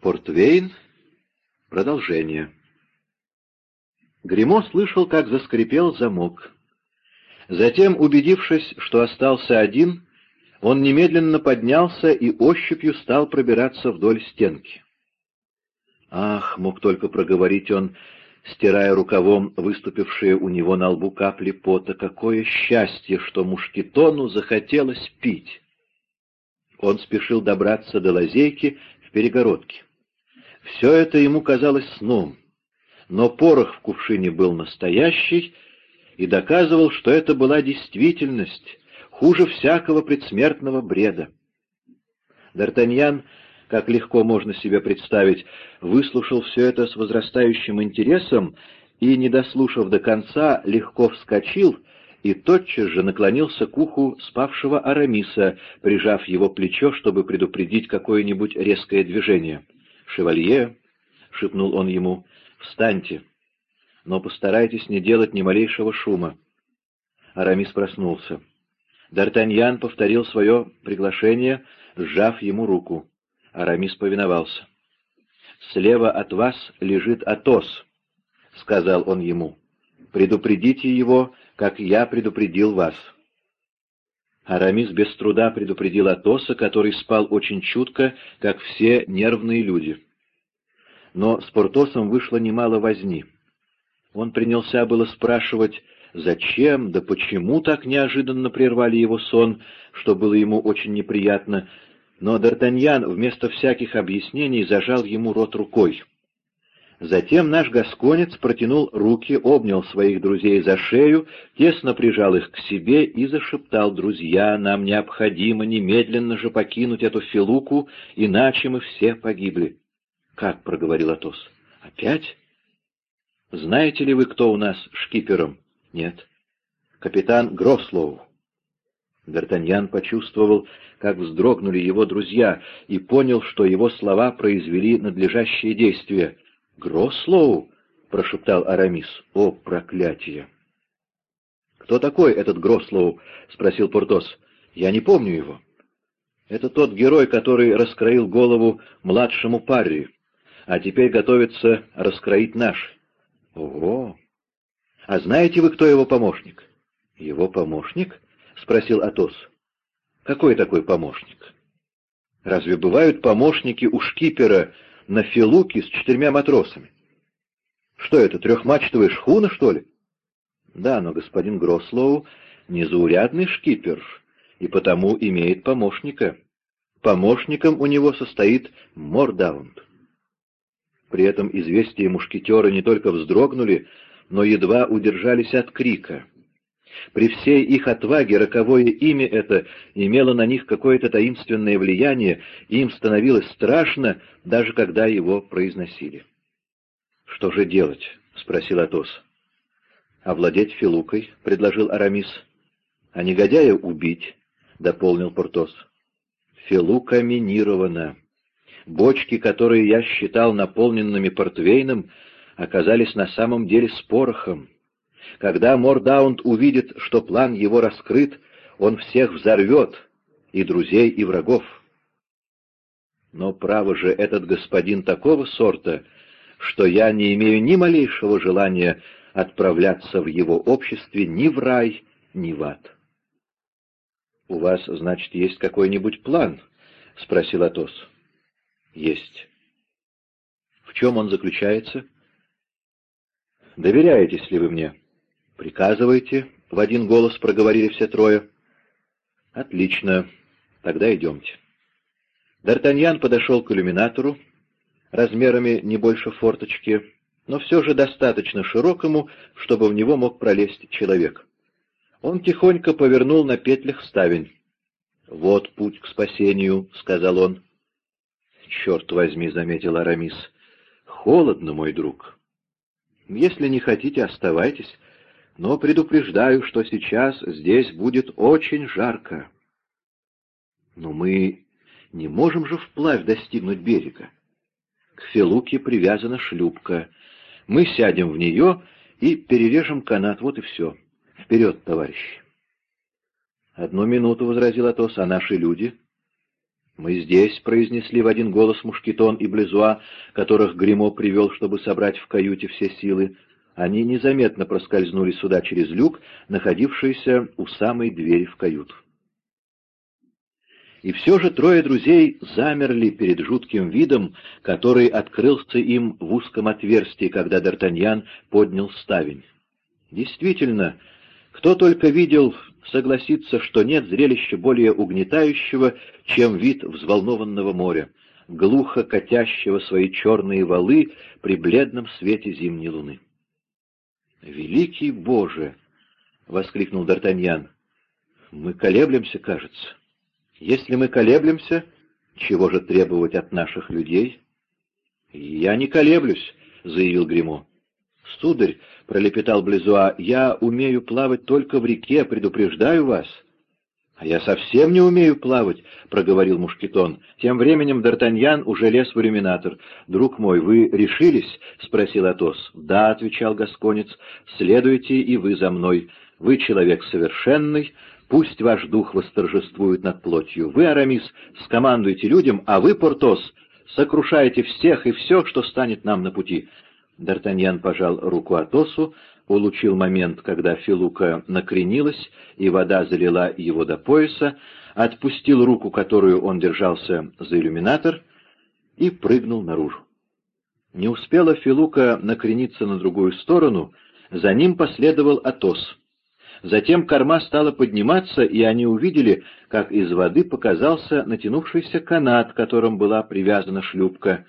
Портвейн. Продолжение. Гремо слышал, как заскрипел замок. Затем, убедившись, что остался один, он немедленно поднялся и ощупью стал пробираться вдоль стенки. «Ах!» — мог только проговорить он, стирая рукавом выступившие у него на лбу капли пота. «Какое счастье, что мушкетону захотелось пить!» Он спешил добраться до лазейки в перегородке. Все это ему казалось сном, но порох в кувшине был настоящий и доказывал, что это была действительность, хуже всякого предсмертного бреда. Д'Артаньян, как легко можно себе представить, выслушал все это с возрастающим интересом и, не дослушав до конца, легко вскочил и тотчас же наклонился к уху спавшего Арамиса, прижав его плечо, чтобы предупредить какое-нибудь резкое движение. «Шевалье», — шепнул он ему, — «встаньте, но постарайтесь не делать ни малейшего шума». Арамис проснулся. Д'Артаньян повторил свое приглашение, сжав ему руку. Арамис повиновался. «Слева от вас лежит Атос», — сказал он ему. «Предупредите его, как я предупредил вас». Арамис без труда предупредил Атоса, который спал очень чутко, как все нервные люди. Но с Портосом вышло немало возни. Он принялся было спрашивать, зачем, да почему так неожиданно прервали его сон, что было ему очень неприятно, но Д'Артаньян вместо всяких объяснений зажал ему рот рукой. Затем наш гасконец протянул руки, обнял своих друзей за шею, тесно прижал их к себе и зашептал, «Друзья, нам необходимо немедленно же покинуть эту филуку, иначе мы все погибли». «Как?» — проговорил Атос. «Опять?» «Знаете ли вы, кто у нас шкипером?» «Нет». «Капитан Грослоу». Д'Артаньян почувствовал, как вздрогнули его друзья, и понял, что его слова произвели надлежащее действие — «Грослоу?» — прошептал Арамис. «О, проклятие!» «Кто такой этот Грослоу?» — спросил Портос. «Я не помню его». «Это тот герой, который раскроил голову младшему Парри, а теперь готовится раскроить наш». «Ого! А знаете вы, кто его помощник?» «Его помощник?» — спросил Атос. «Какой такой помощник?» «Разве бывают помощники у шкипера на филуке с четырьмя матросами. Что это, трехмачтовая шхуна, что ли? Да, но господин Грослоу незаурядный шкипер, и потому имеет помощника. Помощником у него состоит Мордаунд. При этом известия мушкетера не только вздрогнули, но едва удержались от крика. При всей их отваге роковое имя это имело на них какое-то таинственное влияние, и им становилось страшно, даже когда его произносили. «Что же делать?» — спросил Атос. «Овладеть Филукой», — предложил Арамис. «А негодяя убить», — дополнил Портос. «Филука минирована. Бочки, которые я считал наполненными портвейном, оказались на самом деле с порохом. Когда Мордаунд увидит, что план его раскрыт, он всех взорвет, и друзей, и врагов. Но, право же, этот господин такого сорта, что я не имею ни малейшего желания отправляться в его обществе ни в рай, ни в ад. — У вас, значит, есть какой-нибудь план? — спросил Атос. — Есть. — В чем он заключается? — Доверяетесь ли вы мне? — «Приказывайте», — в один голос проговорили все трое. «Отлично. Тогда идемте». Д'Артаньян подошел к иллюминатору, размерами не больше форточки, но все же достаточно широкому, чтобы в него мог пролезть человек. Он тихонько повернул на петлях ставень. «Вот путь к спасению», — сказал он. «Черт возьми», — заметил Арамис, — «холодно, мой друг». «Если не хотите, оставайтесь», но предупреждаю, что сейчас здесь будет очень жарко. Но мы не можем же вплавь достигнуть берега. К Фелуке привязана шлюпка. Мы сядем в нее и перережем канат, вот и все. Вперед, товарищи! Одну минуту, — возразил Атос, — а наши люди? «Мы здесь», — произнесли в один голос Мушкетон и Близуа, которых Гримо привел, чтобы собрать в каюте все силы. Они незаметно проскользнули сюда через люк, находившийся у самой двери в каюту. И все же трое друзей замерли перед жутким видом, который открылся им в узком отверстии, когда Д'Артаньян поднял ставень. Действительно, кто только видел, согласится, что нет зрелища более угнетающего, чем вид взволнованного моря, глухо катящего свои черные валы при бледном свете зимней луны. «Великий Боже!» — воскликнул Д'Артаньян. «Мы колеблемся, кажется. Если мы колеблемся, чего же требовать от наших людей?» «Я не колеблюсь», — заявил Гримо. «Сударь», — пролепетал Близуа, — «я умею плавать только в реке, предупреждаю вас». «А я совсем не умею плавать», — проговорил Мушкетон. Тем временем Д'Артаньян уже лез в иллюминатор. «Друг мой, вы решились?» — спросил Атос. «Да», — отвечал Гасконец, — «следуйте и вы за мной. Вы человек совершенный, пусть ваш дух восторжествует над плотью. Вы, Арамис, скомандуйте людям, а вы, Портос, сокрушаете всех и все, что станет нам на пути». Д'Артаньян пожал руку Атосу, улучил момент, когда Филука накренилась, и вода залила его до пояса, отпустил руку, которую он держался за иллюминатор, и прыгнул наружу. Не успела Филука накрениться на другую сторону, за ним последовал Атос. Затем корма стала подниматься, и они увидели, как из воды показался натянувшийся канат, которым была привязана шлюпка.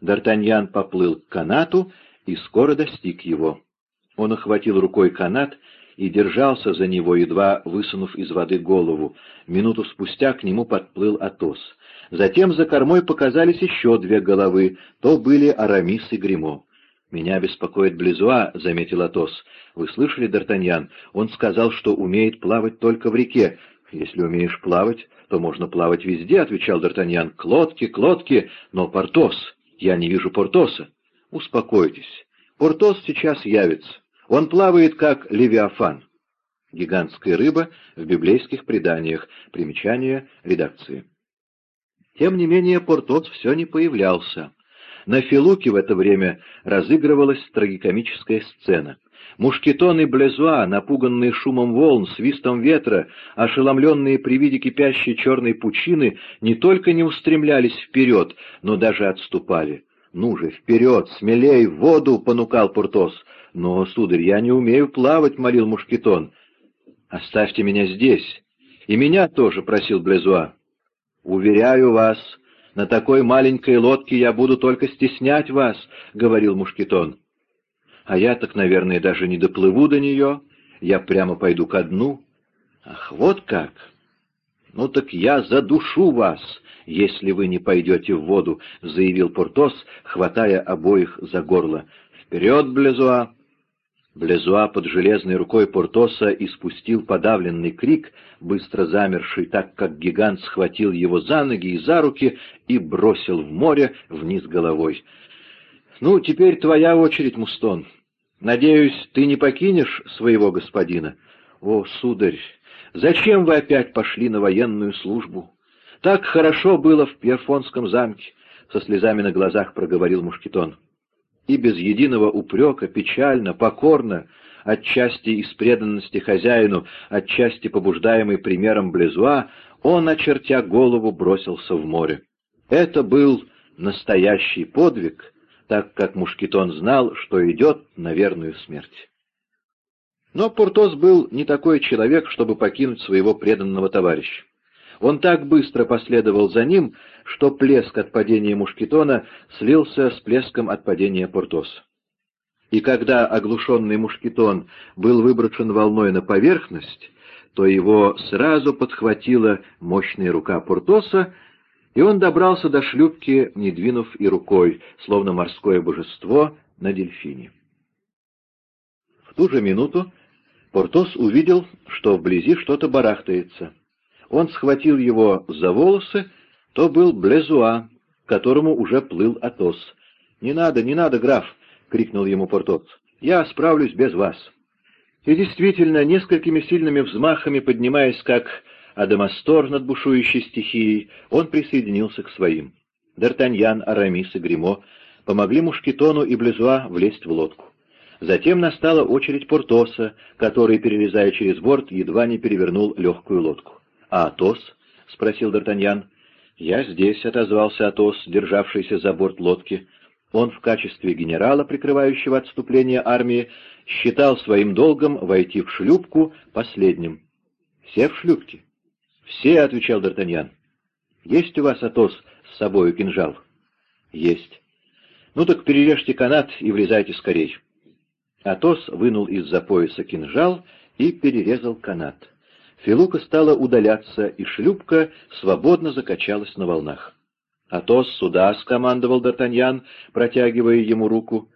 Д'Артаньян поплыл к канату и скоро достиг его. Он охватил рукой канат и держался за него, едва высунув из воды голову. Минуту спустя к нему подплыл Атос. Затем за кормой показались еще две головы, то были Арамис и Гримо. «Меня беспокоит Близуа», — заметил Атос. «Вы слышали, Д'Артаньян? Он сказал, что умеет плавать только в реке. Если умеешь плавать, то можно плавать везде», — отвечал Д'Артаньян. «К лодке, к лодке, но Портос. Я не вижу Портоса». «Успокойтесь. Портос сейчас явится. Он плавает, как Левиафан». Гигантская рыба в библейских преданиях. Примечание редакции. Тем не менее, Портос все не появлялся. На Филуке в это время разыгрывалась трагикомическая сцена. Мушкетон и Блезуа, напуганные шумом волн, свистом ветра, ошеломленные при виде кипящей черной пучины, не только не устремлялись вперед, но даже отступали. «Ну же, вперед, смелей, в воду!» — понукал Пуртос. «Но, сударь, я не умею плавать», — молил Мушкетон. «Оставьте меня здесь». «И меня тоже», — просил Блезуа. «Уверяю вас, на такой маленькой лодке я буду только стеснять вас», — говорил Мушкетон. «А я так, наверное, даже не доплыву до нее. Я прямо пойду ко дну». «Ах, вот как!» «Ну так я задушу вас, если вы не пойдете в воду», — заявил Портос, хватая обоих за горло. «Вперед, Блезуа!» Блезуа под железной рукой Портоса испустил подавленный крик, быстро замерший, так как гигант схватил его за ноги и за руки и бросил в море вниз головой. «Ну, теперь твоя очередь, Мустон. Надеюсь, ты не покинешь своего господина?» «О, сударь, Зачем вы опять пошли на военную службу? Так хорошо было в Пьерфонском замке, — со слезами на глазах проговорил Мушкетон. И без единого упрека, печально, покорно, отчасти из преданности хозяину, отчасти побуждаемый примером Блезуа, он, очертя голову, бросился в море. Это был настоящий подвиг, так как Мушкетон знал, что идет на верную смерть. Но Пуртос был не такой человек, чтобы покинуть своего преданного товарища. Он так быстро последовал за ним, что плеск от падения Мушкетона слился с плеском от падения Портоса. И когда оглушенный Мушкетон был выброшен волной на поверхность, то его сразу подхватила мощная рука Портоса, и он добрался до шлюпки, не двинув и рукой, словно морское божество на дельфине. В ту же минуту Портос увидел, что вблизи что-то барахтается. Он схватил его за волосы, то был Блезуа, которому уже плыл Атос. «Не надо, не надо, граф!» — крикнул ему Портос. «Я справлюсь без вас». И действительно, несколькими сильными взмахами, поднимаясь как Адамастор над бушующей стихией, он присоединился к своим. Д'Артаньян, Арамис и Гримо помогли Мушкетону и Близуа влезть в лодку. Затем настала очередь Портоса, который, перелезая через борт, едва не перевернул легкую лодку. «А Атос?» — спросил Д'Артаньян. «Я здесь», — отозвался Атос, державшийся за борт лодки. Он в качестве генерала, прикрывающего отступление армии, считал своим долгом войти в шлюпку последним. «Все в шлюпке?» «Все», — отвечал Д'Артаньян. «Есть у вас, Атос, с собою кинжал?» «Есть». «Ну так перережьте канат и влезайте скорей». Атос вынул из-за пояса кинжал и перерезал канат. Филука стала удаляться, и шлюпка свободно закачалась на волнах. «Атос, сюда!» — скомандовал Д'Артаньян, протягивая ему руку.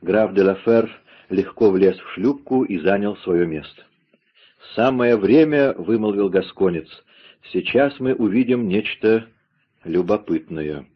Граф де Лафер легко влез в шлюпку и занял свое место. «Самое время», — вымолвил Гасконец, — «сейчас мы увидим нечто любопытное».